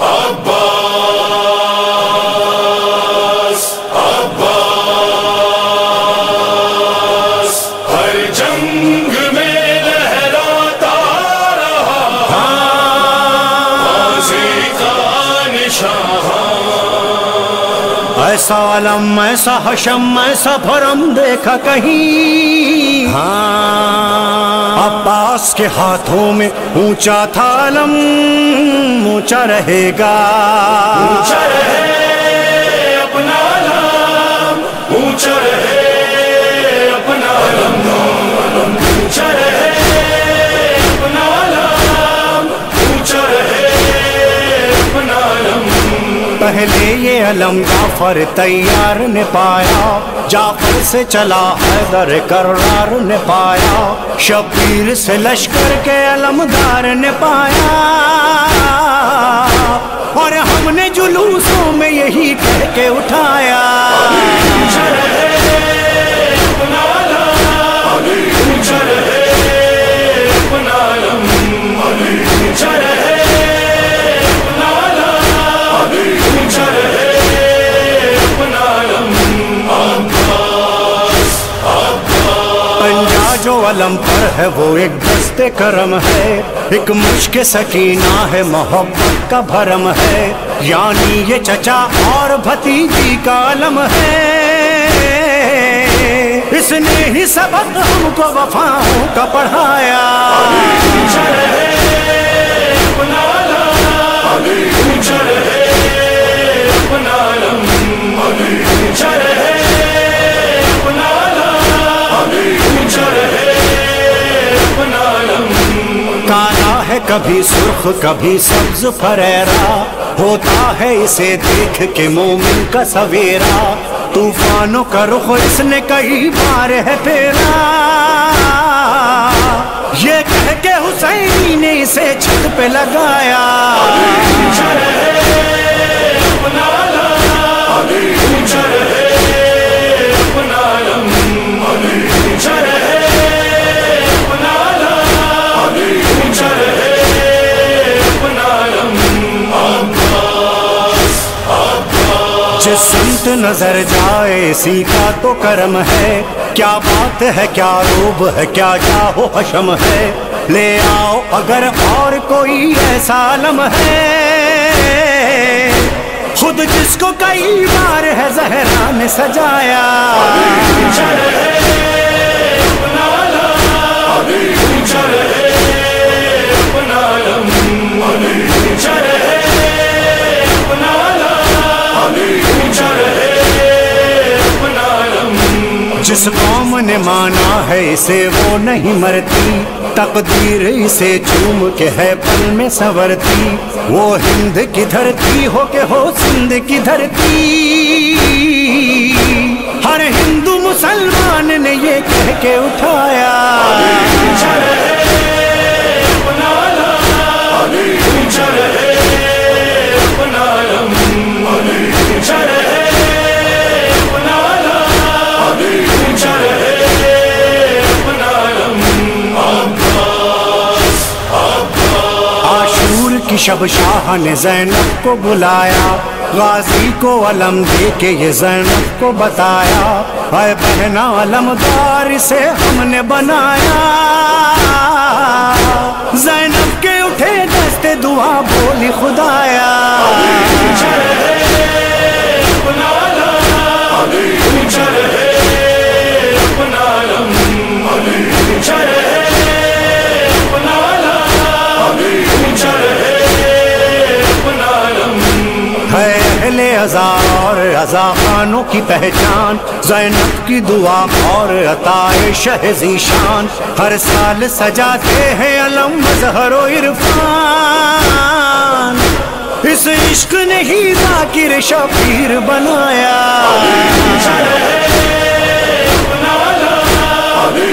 عباس ایسا علم ایسا حشم ایسا بھرم دیکھا کہیں۔ ہاں۔ عباس کے ہاتھوں میں اونچا تھا علم اونچا رہے گا۔ اونچا رہے اپنا نام اونچا رہے پہلے یہ علم جعفر تیار نے پایا، جعفر سے چلا حیدر کرار نے پایا، شبیر سے لشکر کے علمدار نے پایا۔ عالم پر ہے وہ ایک دست کرم ہے۔ ایک مشک سکینہ ہے، محبت کا بھرم ہے۔ یعنی یہ چچا اور بھتیجی کا عالم ہے۔ اس نے ہی سبق ہم کو وفاؤں کا پڑھایا۔ ہے کبھی سرخ، کبھی سبز فریرا، ہوتا ہے اسے دیکھ کے مومن کا سویرا۔ طوفانوں کا رخ اس نے کئی بار ہے پیرا یہ کہہ کے حسینی نے اسے چھت پہ لگایا۔ نظر جائے، اسی تو کرم ہے۔ کیا بات ہے، کیا روب ہے، کیا کیا حشم ہے۔ لے آؤ، اگر اور کوئی ایسا علم ہے۔ خود جس کو کئی بار ہے زہرا نے سجایا۔ نے مانا ہے اسے وہ نہیں مرتی؟ تقدیر اسے چوم کے ہے پل میں سورتی وہ ہند کی دھرتی ہو کے ہو سندھ کی دھرتی ہر ہندو مسلمان نے یہ کہہ کے اٹھایا۔ کی شب شاہ نے زینب کو بلایا، غازی کو علم دے کے یہ زینب کو بتایا۔ اے بہنا علم دار سے ہم نے بنایا۔ زینب کے اٹھے دستے دعا بولی خدایا۔ ہزار اور ہزار خانوں کی پہچان، زینب کی دعا اور عطا شہ زیشان ہر سال سجاتے ہیں علم، مظہر و عرفان۔ اس عشق نے ہی ذاکر شفیر بنایا۔ ابھی